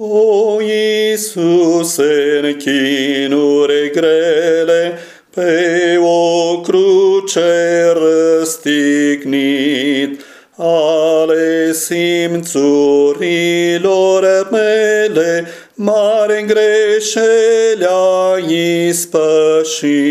O Iisuse, în chinuri grele, pe o cruce răstignit, ale simțurilor mele, mare greșeli ai ispășit.